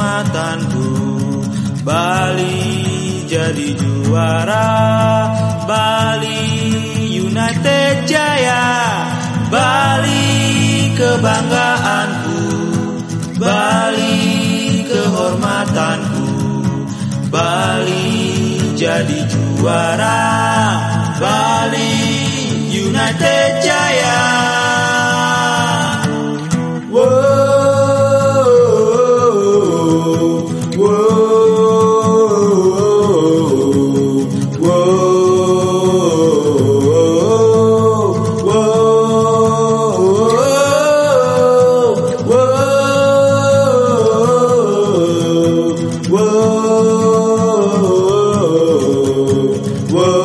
kehormatanku Bali jadi juara. Bali United Jaya. Bali kebanggaanku. Bali kehormatanku. Bali jadi juara. Bali United Jaya. world.